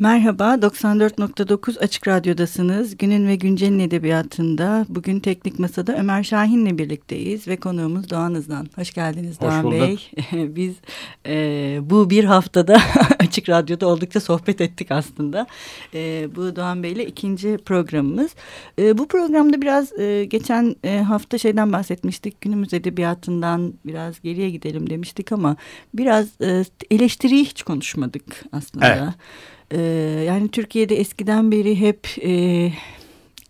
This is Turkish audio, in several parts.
Merhaba, 94.9 Açık Radyo'dasınız. Günün ve Güncel'in edebiyatında bugün Teknik Masa'da Ömer Şahin'le birlikteyiz ve konuğumuz Doğan Hızlan. Hoş geldiniz Hoş Doğan bulduk. Bey. Biz e, bu bir haftada Açık Radyo'da oldukça sohbet ettik aslında. E, bu Doğan Bey'le ikinci programımız. E, bu programda biraz e, geçen e, hafta şeyden bahsetmiştik. Günümüz edebiyatından biraz geriye gidelim demiştik ama biraz e, eleştiriyi hiç konuşmadık aslında. Evet. E, yani Türkiye'de eskiden beri hep e,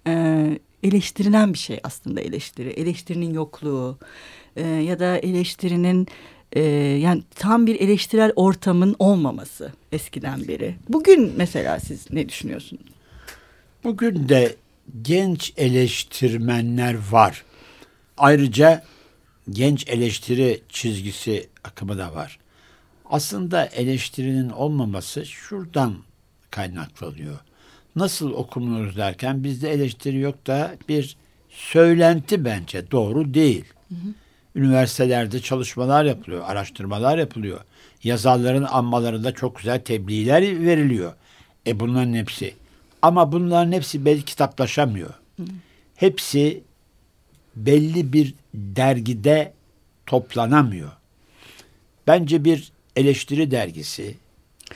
e, eleştirilen bir şey aslında eleştiri. Eleştirinin yokluğu e, ya da eleştirinin e, yani tam bir eleştirel ortamın olmaması eskiden beri. Bugün mesela siz ne düşünüyorsunuz? Bugün de genç eleştirmenler var. Ayrıca genç eleştiri çizgisi akımı da var. Aslında eleştirinin olmaması şuradan kaynaklanıyor. Nasıl okunur derken bizde eleştiri yok da bir söylenti bence doğru değil. Hı hı. Üniversitelerde çalışmalar yapılıyor, araştırmalar yapılıyor. Yazarların anmalarında çok güzel tebliğler veriliyor. E bunların hepsi. Ama bunların hepsi belki kitaplaşamıyor. Hı. Hepsi belli bir dergide toplanamıyor. Bence bir eleştiri dergisi,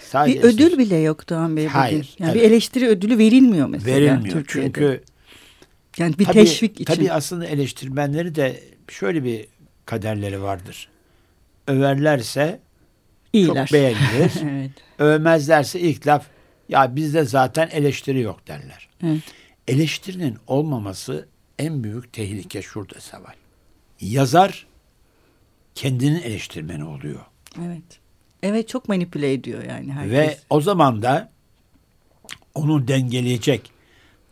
Sadece bir ödül bile yok Doğan Bey bugün. Hayır. Yani evet. bir eleştiri ödülü verilmiyor mesela Verilmiyor Türkiye'de. çünkü yani bir tabii, teşvik için. Tabii aslında eleştirmenleri de şöyle bir kaderleri vardır. Överlerse İyiler. çok beğenilir. evet. Övmezlerse ilk laf ya bizde zaten eleştiri yok derler. Evet. Eleştirinin olmaması en büyük tehlike şurada Seval. Yazar kendinin eleştirmeni oluyor. Evet. Evet çok manipüle ediyor yani herkes. Ve o zaman da onu dengeleyecek,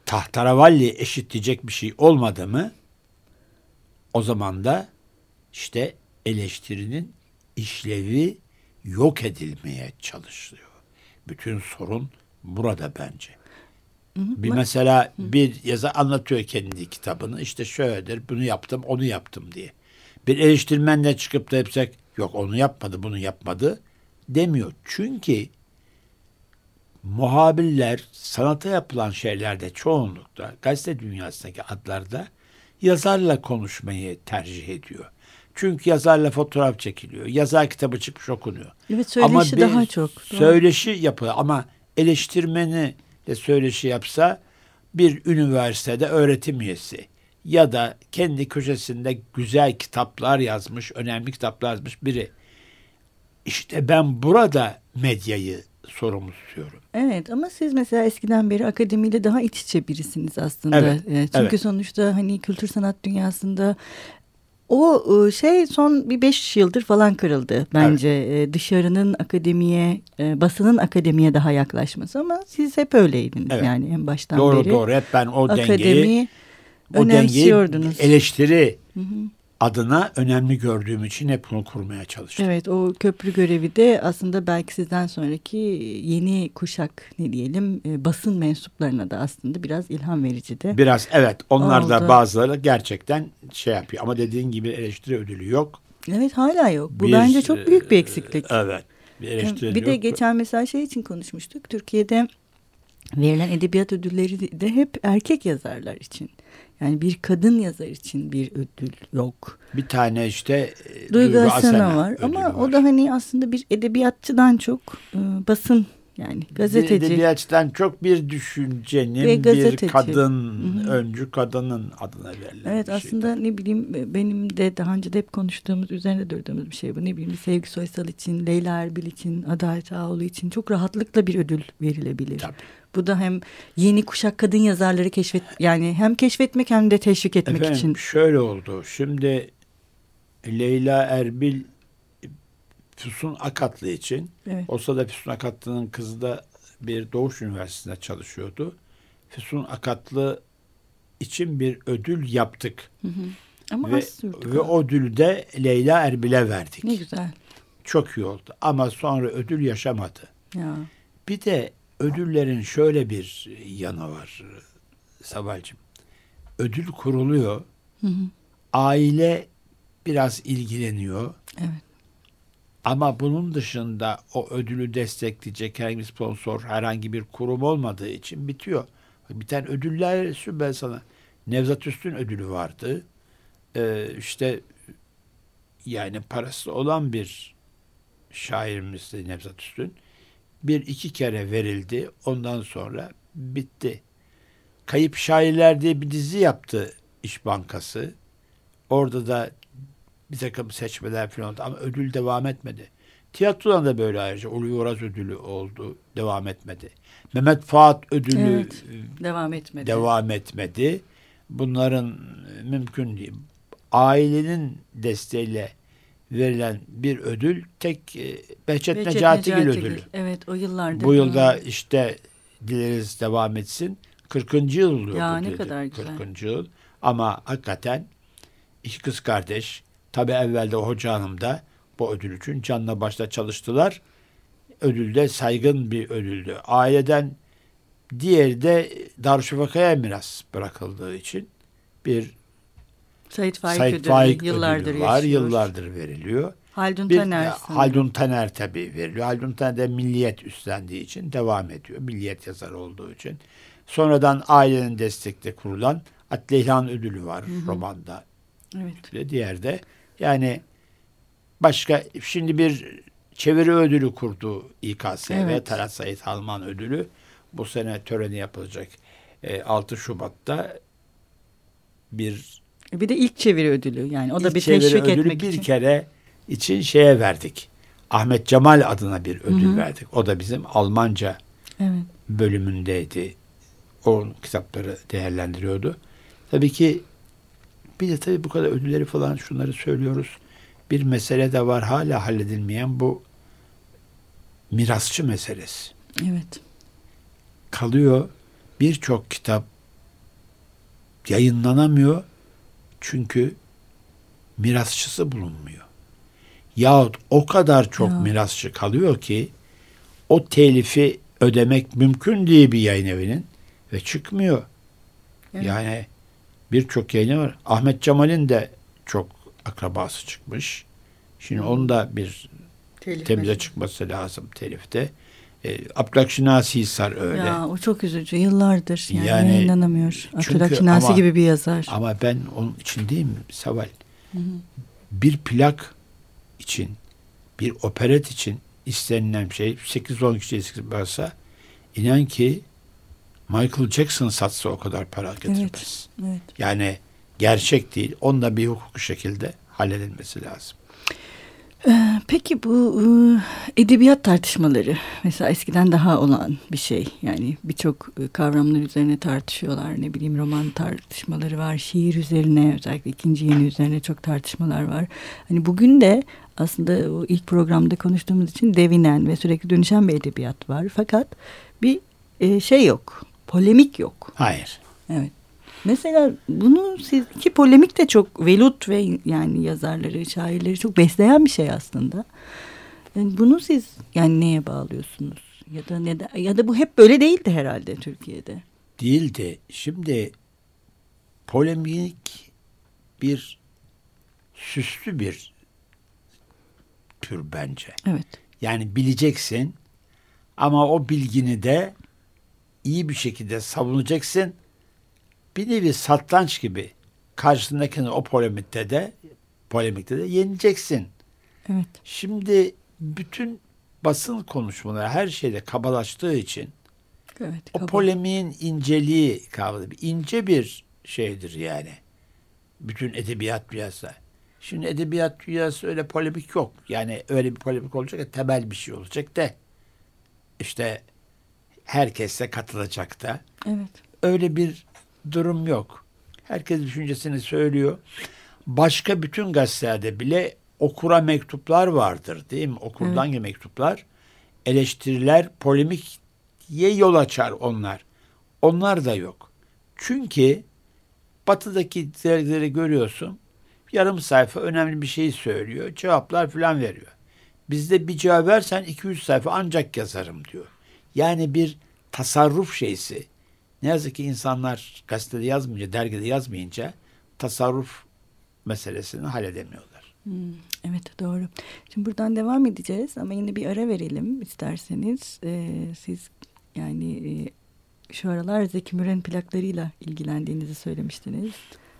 tahtaravalli eşitleyecek bir şey olmadı mı o zaman da işte eleştirinin işlevi yok edilmeye çalışılıyor. Bütün sorun burada bence. Bir mesela bir yazı anlatıyor kendi kitabını. işte şöyledir, bunu yaptım, onu yaptım diye. Bir eleştirmenle çıkıp da yapacak, yok onu yapmadı, bunu yapmadı demiyor. Çünkü muhabirler sanata yapılan şeylerde çoğunlukla gazete dünyasındaki adlarda yazarla konuşmayı tercih ediyor. Çünkü yazarla fotoğraf çekiliyor. Yazar kitabı çıkmış okunuyor. Evet söyleşi ama daha çok. Söyleşi yapıyor ama eleştirmeni de söyleşi yapsa bir üniversitede öğretim üyesi ya da kendi köşesinde güzel kitaplar yazmış, önemli kitaplar yazmış biri işte ben burada medyayı sorumlu tutuyorum. Evet ama siz mesela eskiden beri akademiyle daha iç içe birisiniz aslında. Evet, ee, Çünkü evet. sonuçta hani kültür sanat dünyasında o e, şey son bir beş yıldır falan kırıldı bence. Evet. E, dışarının akademiye, e, basının akademiye daha yaklaşması ama siz hep öyleydiniz evet. yani en baştan doğru, beri. Doğru doğru hep ben o dengeyi, o dengeyi eleştiri hı hı adına önemli gördüğüm için hep bunu kurmaya çalıştım. Evet o köprü görevi de aslında belki sizden sonraki yeni kuşak ne diyelim e, basın mensuplarına da aslında biraz ilham verici de. Biraz evet onlar oldu. da bazıları gerçekten şey yapıyor ama dediğin gibi eleştiri ödülü yok. Evet hala yok. Bu bir, bence çok büyük bir eksiklik. Evet. Bir eleştiri Bir de geçen mesela şey için konuşmuştuk. Türkiye'de verilen edebiyat ödülleri de hep erkek yazarlar için. Yani bir kadın yazar için bir ödül yok. Bir tane işte e, Duygu, Asena var ama var. o da hani aslında bir edebiyatçıdan çok e, basın yani gazeteci. Edebiyatçıdan çok bir düşüncenin Ve bir kadın, Hı-hı. öncü kadının adına verilen Evet bir aslında şey. ne bileyim e, benim de daha önce de hep konuştuğumuz, üzerinde durduğumuz bir şey bu. Ne bileyim Sevgi Soysal için, Leyla Erbil için, Adalet Ağoğlu için çok rahatlıkla bir ödül verilebilir. Tabii. Bu da hem yeni kuşak kadın yazarları keşfet yani hem keşfetmek hem de teşvik etmek Efendim, için. Şöyle oldu. Şimdi Leyla Erbil Füsun Akatlı için. Evet. O sırada Füsun Akatlı'nın kızı da bir Doğuş Üniversitesi'nde çalışıyordu. Füsun Akatlı için bir ödül yaptık. Hı hı. Ama ve, ve o ödülü de Leyla Erbil'e verdik. Ne güzel. Çok iyi oldu. Ama sonra ödül yaşamadı. Ya. Bir de ödüllerin şöyle bir yanı var Sabalcığım. Ödül kuruluyor. Hı hı. Aile biraz ilgileniyor. Evet. Ama bunun dışında o ödülü destekleyecek herhangi bir sponsor, herhangi bir kurum olmadığı için bitiyor. Biten ödüller ben sana. Nevzat Üstün ödülü vardı. Ee, işte yani parası olan bir şairimizdi Nevzat Üstün. Bir iki kere verildi. Ondan sonra bitti. Kayıp Şairler diye bir dizi yaptı İş Bankası. Orada da bir takım seçmeler falan oldu ama ödül devam etmedi. Tiyatrodan da böyle ayrıca Ulu Yoraz ödülü oldu. Devam etmedi. Mehmet Fuat ödülü evet, devam etmedi. Devam etmedi. Bunların mümkün değil. Ailenin desteğiyle verilen bir ödül tek e, Behçet, Behçet Necatigil, Necatigil ödülü. Evet o yıllarda. Bu yılda işte dileriz devam etsin. 40. yıl oluyor. Ya ne dedi. kadar güzel. 40. yıl. Ama hakikaten iki kız kardeş tabi evvelde Hoca Hanım da bu ödül için canla başla çalıştılar. Ödülde saygın bir ödüldü. Aileden diğeri de Darüşşafaka'ya miras bırakıldığı için bir Sait Faik, Sait ödülü, Faik yıllardır ödülü var. Yaşıyor. Yıllardır veriliyor. Haldun bir, Taner. Haldun Taner tabii veriliyor. Haldun Taner de milliyet üstlendiği için devam ediyor. Milliyet yazarı olduğu için. Sonradan ailenin destekle kurulan Atleyhan ödülü var hı hı. romanda. Evet. Ve diğer de yani başka şimdi bir çeviri ödülü kurdu İKS evet. ve Talat Said Halman ödülü. Bu sene töreni yapılacak. E, 6 Şubat'ta bir bir de ilk çeviri ödülü yani o da bir teşvik etmek bir için. kere için şeye verdik. Ahmet Cemal adına bir ödül Hı-hı. verdik. O da bizim Almanca evet. bölümündeydi. O kitapları değerlendiriyordu. Tabii ki bir de tabii bu kadar ödülleri falan şunları söylüyoruz. Bir mesele de var hala halledilmeyen bu mirasçı meselesi. Evet. Kalıyor birçok kitap yayınlanamıyor çünkü mirasçısı bulunmuyor. Yahut o kadar çok ya. mirasçı kalıyor ki o telifi ödemek mümkün değil bir yayın evinin ve çıkmıyor. Evet. Yani birçok yayını var. Ahmet Cemal'in de çok akrabası çıkmış. Şimdi onun da bir Telif temize çıkması lazım telifte. E, Abdülhak Hisar öyle. Ya o çok üzücü. Yıllardır yani, yani yayınlanamıyor. Abdülhak Şinasi gibi bir yazar. Ama ben onun için değil mi Saval? Hı hı. Bir plak için, bir operet için istenilen şey 8-10 kişi varsa inan ki Michael Jackson satsa o kadar para getirmez. Evet, evet. Yani gerçek değil. Onunla bir hukuku şekilde halledilmesi lazım. Ee, peki bu ıı, edebiyat tartışmaları mesela eskiden daha olan bir şey yani birçok ıı, kavramlar üzerine tartışıyorlar ne bileyim roman tartışmaları var şiir üzerine özellikle ikinci yeni üzerine çok tartışmalar var hani bugün de aslında o ilk programda konuştuğumuz için devinen ve sürekli dönüşen bir edebiyat var fakat bir e, şey yok polemik yok. Hayır. Evet. Mesela bunu siz ki polemik de çok velut ve yani yazarları, şairleri çok besleyen bir şey aslında. Yani bunu siz yani neye bağlıyorsunuz? Ya da ne ya da bu hep böyle değildi herhalde Türkiye'de. Değildi. Şimdi polemik bir süslü bir tür bence. Evet. Yani bileceksin ama o bilgini de iyi bir şekilde savunacaksın bir nevi satranç gibi karşısındakini o polemikte de polemikte de yeneceksin. Evet. Şimdi bütün basın konuşmaları her şeyde kabalaştığı için evet, o polemiğin inceliği kavramı ince bir şeydir yani. Bütün edebiyat dünyası. Şimdi edebiyat dünyası öyle polemik yok. Yani öyle bir polemik olacak da temel bir şey olacak da işte herkes de katılacak da. Evet. Öyle bir durum yok. Herkes düşüncesini söylüyor. Başka bütün gazetelerde bile okura mektuplar vardır değil mi? Okurdan evet. mektuplar. Eleştiriler, polemikye yol açar onlar. Onlar da yok. Çünkü batıdaki dergileri görüyorsun. Yarım sayfa önemli bir şey söylüyor. Cevaplar falan veriyor. Bizde bir cevap versen 200 sayfa ancak yazarım diyor. Yani bir tasarruf şeysi. Ne yazık ki insanlar gazetede yazmayınca, dergide yazmayınca tasarruf meselesini halledemiyorlar. Hmm, evet doğru. Şimdi buradan devam edeceğiz ama yine bir ara verelim isterseniz. Ee, siz yani e, şu aralar Zeki Müren plaklarıyla ilgilendiğinizi söylemiştiniz.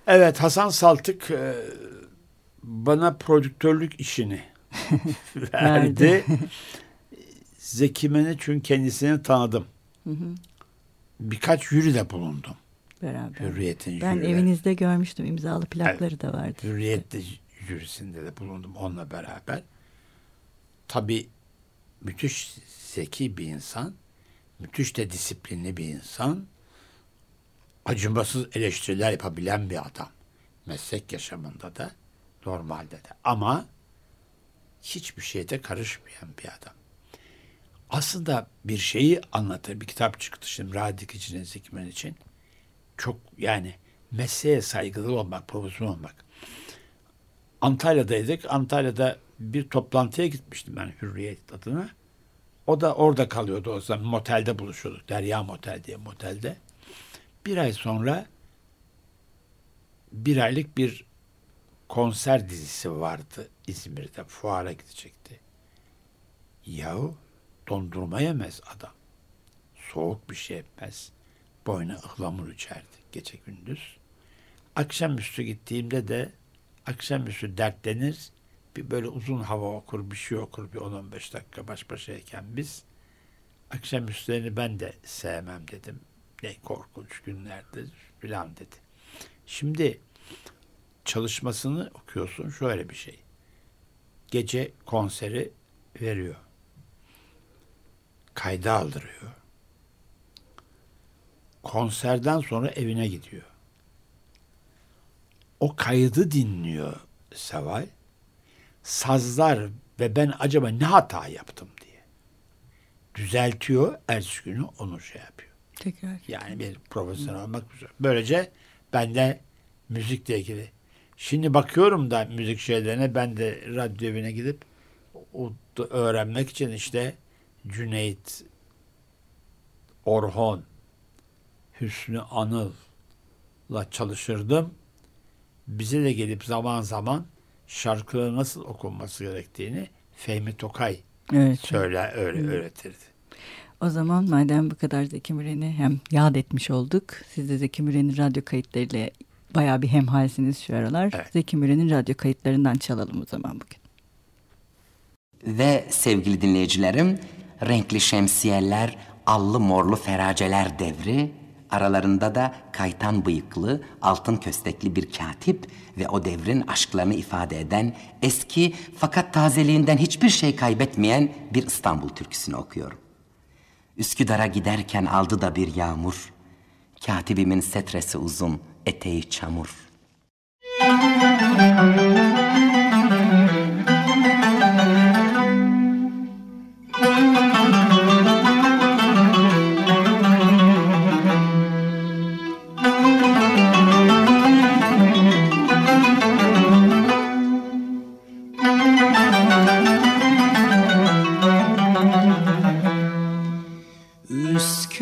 Evet Hasan Saltık e, bana prodüktörlük işini verdi. Zeki Müren'i çünkü kendisini tanıdım. Hı hı. Birkaç jüri de bulundum. Beraber. Hürriyet'in Ben evinizde görmüştüm. imzalı plakları evet. da vardı. Hürriyet de jürisinde de bulundum onunla beraber. Tabii müthiş zeki bir insan. Müthiş de disiplinli bir insan. Acımasız eleştiriler yapabilen bir adam. Meslek yaşamında da normalde de. Ama hiçbir şeyde karışmayan bir adam. Aslında bir şeyi anlatır. Bir kitap çıktı şimdi Radik için, Zekmen için. Çok yani mesleğe saygılı olmak, profesyonel olmak. Antalya'daydık. Antalya'da bir toplantıya gitmiştim ben Hürriyet adına. O da orada kalıyordu o zaman. Motelde buluşuyorduk. Derya Motel diye motelde. Bir ay sonra bir aylık bir konser dizisi vardı İzmir'de. Fuara gidecekti. Yahu dondurma yemez adam. Soğuk bir şey etmez. Boyuna ıhlamur içerdi gece gündüz. Akşamüstü gittiğimde de akşamüstü dertlenir. Bir böyle uzun hava okur, bir şey okur bir 10-15 dakika baş başayken biz. Akşamüstlerini ben de sevmem dedim. Ne korkunç günlerdir filan dedi. Şimdi çalışmasını okuyorsun şöyle bir şey. Gece konseri veriyor. Kayda aldırıyor. Konserden sonra evine gidiyor. O kaydı dinliyor Seval. Sazlar ve ben acaba ne hata yaptım diye. Düzeltiyor. Ertesi günü onu şey yapıyor. Tekrar. Yani bir profesyonel olmak güzel. Böylece ben de müzikle ilgili. Şimdi bakıyorum da müzik şeylerine ben de radyo evine gidip o öğrenmek için işte Cüneyt, Orhon, Hüsnü Anıl'la çalışırdım. Bize de gelip zaman zaman şarkıları nasıl okunması gerektiğini Fehmi Tokay evet. söyler, öyle evet. öğretirdi. O zaman madem bu kadar Zeki Müren'i hem yad etmiş olduk. Siz de Zeki Müren'in radyo kayıtlarıyla bayağı bir hemhalsiniz şu aralar. Evet. Zeki Müren'in radyo kayıtlarından çalalım o zaman bugün. Ve sevgili dinleyicilerim, renkli şemsiyeler, allı morlu feraceler devri, aralarında da kaytan bıyıklı, altın köstekli bir katip ve o devrin aşklarını ifade eden eski fakat tazeliğinden hiçbir şey kaybetmeyen bir İstanbul türküsünü okuyorum. Üsküdar'a giderken aldı da bir yağmur, katibimin setresi uzun, eteği çamur.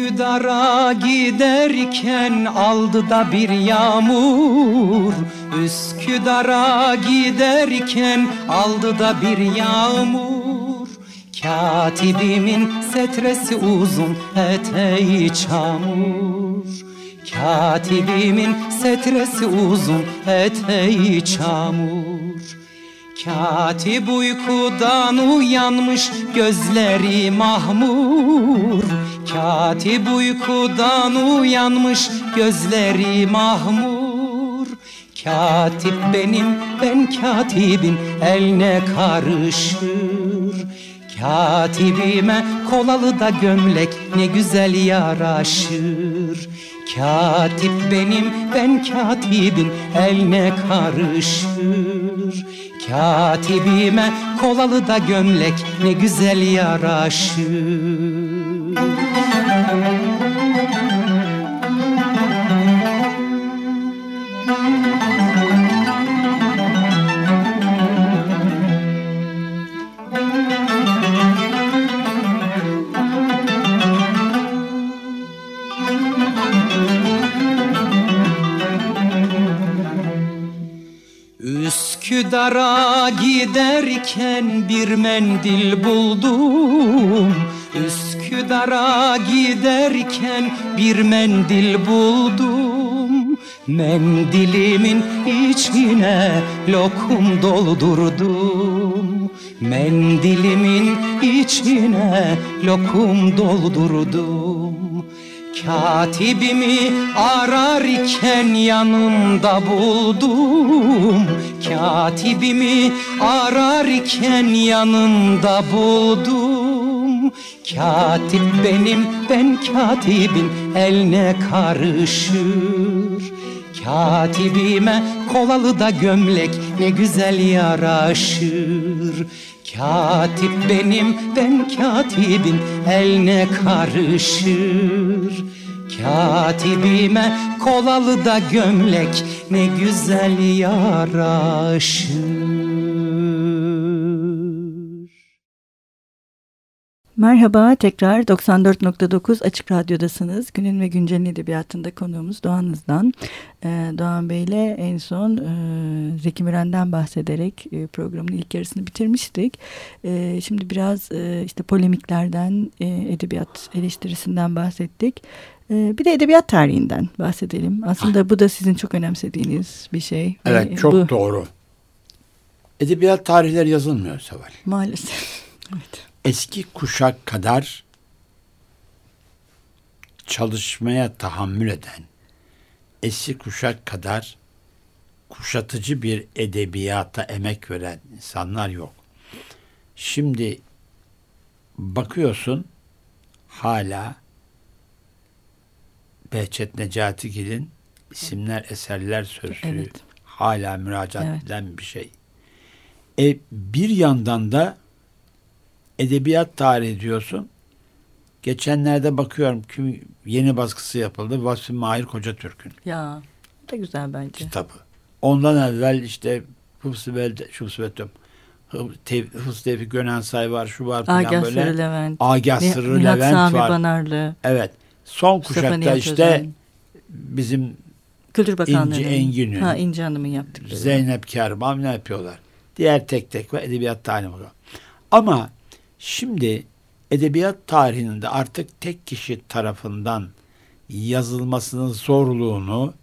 Üsküdar'a giderken aldı da bir yağmur. Üsküdar'a giderken aldı da bir yağmur. Katibimin setresi uzun eteği çamur. Katibimin setresi uzun eteği çamur Katip uykudan uyanmış gözleri mahmur. Katip uykudan uyanmış gözleri mahmur. Katip benim ben katibin eline karışır. Katibime kolalı da gömlek ne güzel yaraşır. Katip benim ben katibin eline karışır Katibime kolalı da gömlek ne güzel yaraşır Üsküdar'a giderken bir mendil buldum. Üsküdar'a giderken bir mendil buldum. Mendilimin içine lokum doldurdum. Mendilimin içine lokum doldurdum Katibimi ararken yanımda buldum. Katibimi ararken yanımda buldum. Katip benim ben katibin eline karışır Katibime kolalı da gömlek ne güzel yaraşır. Katip benim ben katibin eline karışır. Katibime kolalı da gömlek ne güzel yaraşır Merhaba tekrar 94.9 Açık Radyo'dasınız. Günün ve Güncel'in edebiyatında konuğumuz Doğan'ızdan. Ee, Doğan Bey ile en son e, Zeki Müren'den bahsederek e, programın ilk yarısını bitirmiştik. E, şimdi biraz e, işte polemiklerden, e, edebiyat eleştirisinden bahsettik. E, bir de edebiyat tarihinden bahsedelim. Aslında bu da sizin çok önemsediğiniz bir şey. Evet Ve çok bu, doğru. Edebiyat tarihleri yazılmıyor Seval. Maalesef. evet. Eski kuşak kadar çalışmaya tahammül eden, eski kuşak kadar kuşatıcı bir edebiyata emek veren insanlar yok. Şimdi bakıyorsun hala Behçet Necatigil'in isimler, eserler sözlüğü Evet. hala müracaat Evet. edilen bir şey. E, bir yandan da edebiyat tarihi diyorsun. Geçenlerde bakıyorum kim yeni baskısı yapıldı. Vasfi Mahir Koca Türk'ün Ya bu da güzel bence. kitabı. Ondan evvel işte Hıfzı Hıfzı Vetum, Hıfzı Tevfik Gönensay var, şu var falan Agah böyle. Sırrı Levent. Agah Sırrı Nihat Levent Sami var. Banarlı. Evet. Son kuşakta Nihat işte Özen. bizim Kültür Bakanlığı'nın. İnci Engin'in, Ha İnci Hanım'ın yaptıkları. Zeynep Kerman ne yapıyorlar? Diğer tek tek ve edebiyat tarihi var. Ama şimdi edebiyat tarihinde artık tek kişi tarafından yazılmasının zorluğunu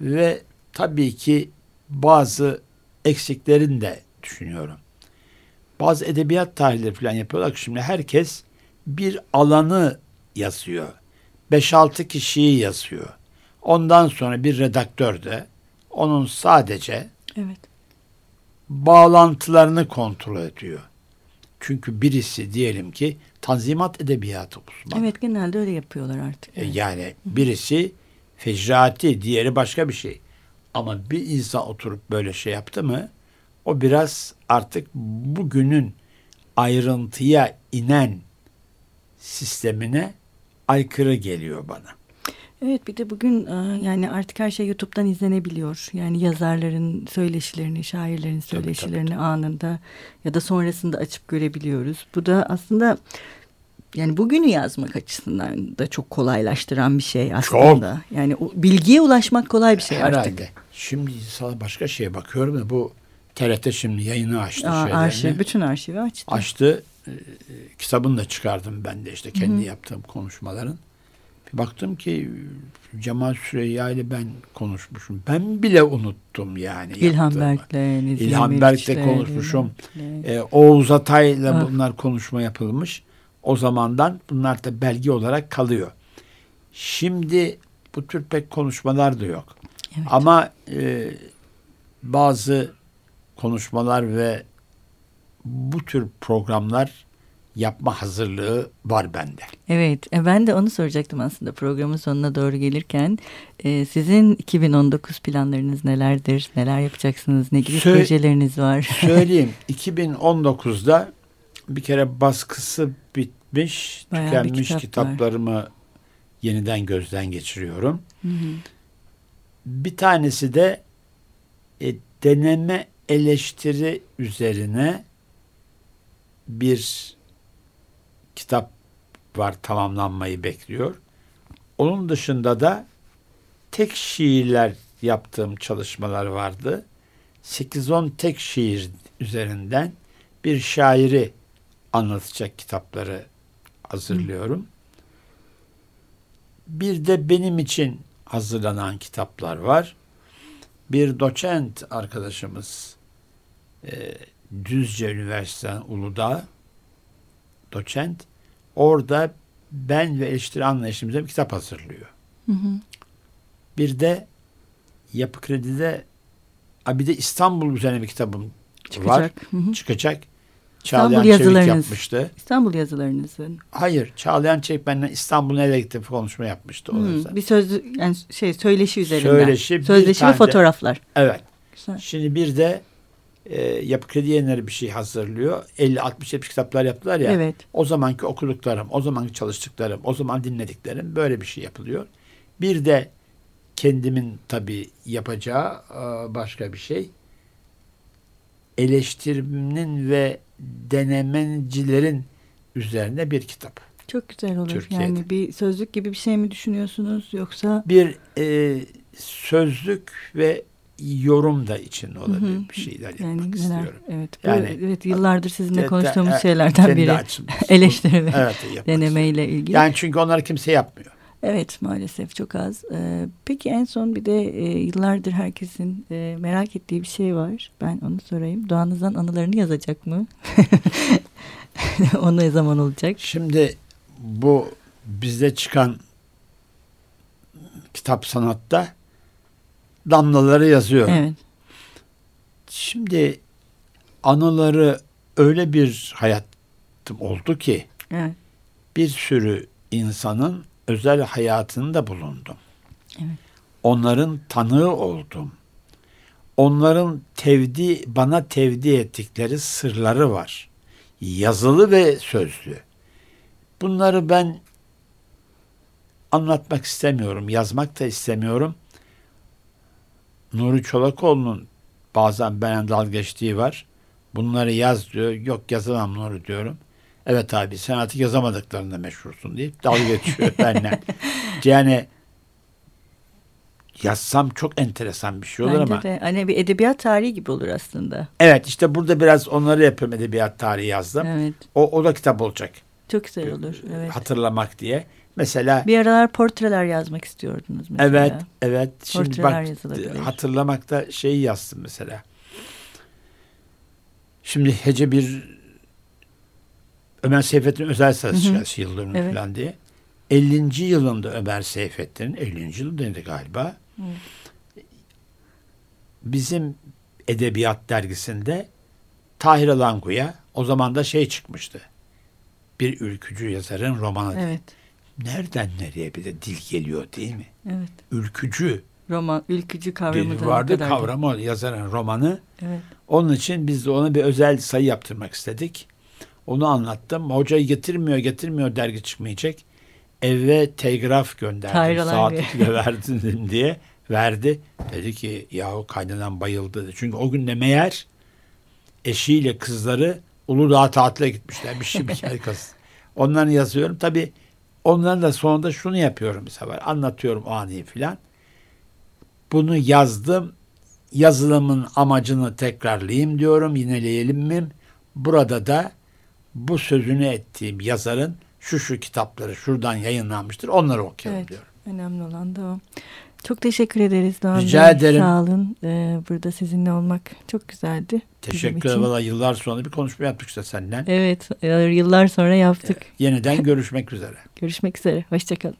ve tabii ki bazı eksiklerini de düşünüyorum. Bazı edebiyat tarihleri falan yapıyorlar ki şimdi herkes bir alanı yazıyor. 5-6 kişiyi yazıyor. Ondan sonra bir redaktör de onun sadece Evet. bağlantılarını kontrol ediyor. Çünkü birisi diyelim ki tanzimat edebiyatı uzmanı. Evet genelde öyle yapıyorlar artık. E, Evet. Yani birisi fecraati, diğeri başka bir şey. Ama bir insan oturup böyle şey yaptı mı o biraz artık bugünün ayrıntıya inen sistemine aykırı geliyor bana. Evet bir de bugün e, yani artık her şey YouTube'dan izlenebiliyor. Yani yazarların söyleşilerini, şairlerin söyleşilerini anında ya da sonrasında açıp görebiliyoruz. Bu da aslında yani bugünü yazmak açısından da çok kolaylaştıran bir şey aslında. Yani o bilgiye ulaşmak kolay bir şey Herhalde. artık. Şimdi sana başka şeye bakıyorum da bu TRT şimdi yayını açtı Aa, arşiv, bütün arşivi açtı. açtı. E, kitabını da çıkardım ben de işte kendi yaptığım konuşmaların. Bir baktım ki Cemal Süreyya ile ben konuşmuşum. Ben bile unuttum yani. İlhan. Berk'le, İlhan Berk'le konuşmuşum. Levent'le. E, Oğuz Atay'la Ah. bunlar konuşma yapılmış. O zamandan bunlar da belge olarak kalıyor. Şimdi bu tür pek konuşmalar da yok. Evet. Ama e, bazı konuşmalar ve bu tür programlar yapma hazırlığı var bende. Evet, e, ben de onu soracaktım aslında programın sonuna doğru gelirken. E, sizin 2019 planlarınız nelerdir? Neler yapacaksınız? Ne gibi Sö- projeleriniz var? Söyleyeyim 2019'da bir kere baskısı bitmiş, Bayağı tükenmiş kitap var. kitaplarımı yeniden gözden geçiriyorum. Bir tanesi de e, deneme eleştiri üzerine bir kitap var tamamlanmayı bekliyor. Onun dışında da tek şiirler yaptığım çalışmalar vardı. 8-10 tek şiir üzerinden bir şairi anlatacak kitapları hazırlıyorum. Bir de benim için hazırlanan kitaplar var. Bir doçent arkadaşımız e, Düzce Üniversitesi'nden Uludağ doçent orada ben ve eleştiri anlayışımıza bir kitap hazırlıyor. Hı hı. Bir de Yapı Kredi'de bir de İstanbul üzerine bir kitabım çıkacak. var. Hı hı. Çıkacak. Çağlayan İstanbul Çevik yapmıştı. İstanbul yazılarınızın. Hayır. Çağlayan Çevik benden İstanbul nereye gitti konuşma yapmıştı. Hmm, bir söz yani şey söyleşi üzerinden. Söyleşi. Sözleşi ve fotoğraflar. Evet. Güzel. Şimdi bir de e, Yapı Kredi Yayınları bir şey hazırlıyor. 50-60-70 kitaplar yaptılar ya. Evet. O zamanki okuduklarım, o zamanki çalıştıklarım, o zaman dinlediklerim böyle bir şey yapılıyor. Bir de kendimin tabii yapacağı e, başka bir şey. Eleştirmenin ve denemencilerin üzerine bir kitap. Çok güzel olur. Türkiye'de. Yani bir sözlük gibi bir şey mi düşünüyorsunuz yoksa? Bir e, sözlük ve yorum da için olabilir Hı-hı. bir şeyler yapmak yani, istiyorum. Evet, yani, evet yıllardır sizinle konuştuğumuz de, şeylerden biri eleştiri ve evet, denemeyle ilgili. Yani çünkü onları kimse yapmıyor. Evet maalesef çok az. Ee, peki en son bir de e, yıllardır herkesin e, merak ettiği bir şey var. Ben onu sorayım. Doğanızdan anılarını yazacak mı? o ne zaman olacak? Şimdi bu bizde çıkan kitap sanatta damlaları yazıyor. Evet. Şimdi anıları öyle bir hayatım oldu ki evet. bir sürü insanın özel hayatında bulundum. Evet. Onların tanığı oldum. Onların tevdi bana tevdi ettikleri sırları var. Yazılı ve sözlü. Bunları ben anlatmak istemiyorum, yazmak da istemiyorum. Nuri Çolakoğlu'nun bazen benden dalga geçtiği var. Bunları yaz diyor. Yok yazamam Nuri diyorum. Evet abi sen artık yazamadıklarında meşhursun deyip dalga geçiyor benimle. Yani yazsam çok enteresan bir şey olur Bence ama. De. Hani bir edebiyat tarihi gibi olur aslında. Evet işte burada biraz onları yapıyorum edebiyat tarihi yazdım. Evet. O, o da kitap olacak. Çok güzel olur. Evet. Hatırlamak diye. Mesela bir aralar portreler yazmak istiyordunuz mesela. Evet, evet. Şimdi portreler bak hatırlamakta şeyi yazdım mesela. Şimdi hece bir Ömer Seyfettin özel sanatçısı yıllarını evet. falan diye. 50. yılında Ömer Seyfettin'in 50. yılındaydı galiba. Hı. Bizim edebiyat dergisinde Tahir Alangu'ya o zaman da şey çıkmıştı. Bir ülkücü yazarın romanı. Evet. Nereden nereye bir de dil geliyor değil mi? Evet. Ülkücü. Roman, ülkücü kavramı da vardı kavramı yazarın romanı. Evet. Onun için biz de ona bir özel sayı yaptırmak istedik. Onu anlattım. Hocayı getirmiyor, getirmiyor dergi çıkmayacak. Eve telgraf gönderdim. Saatlikle verdin diye. Verdi. Dedi ki yahu kaynanan bayıldı. Dedi. Çünkü o gün de meğer eşiyle kızları Uludağ tatile gitmişler. Bir şey bir şey kız. Onları yazıyorum. Tabii onların da sonunda şunu yapıyorum bir sefer. Anlatıyorum o anıyı filan. Bunu yazdım. Yazılımın amacını tekrarlayayım diyorum. Yineleyelim mi? Burada da bu sözünü ettiğim yazarın şu şu kitapları şuradan yayınlanmıştır. Onları okuyalım evet, diyorum. Önemli olan da o. Çok teşekkür ederiz Doğan Rica Bey. ederim. Sağ olun. Ee, burada sizinle olmak çok güzeldi. Teşekkür ederim. Valla yıllar sonra bir konuşma yaptık işte senden. Evet. Yıllar sonra yaptık. Ee, yeniden görüşmek üzere. görüşmek üzere. Hoşçakalın.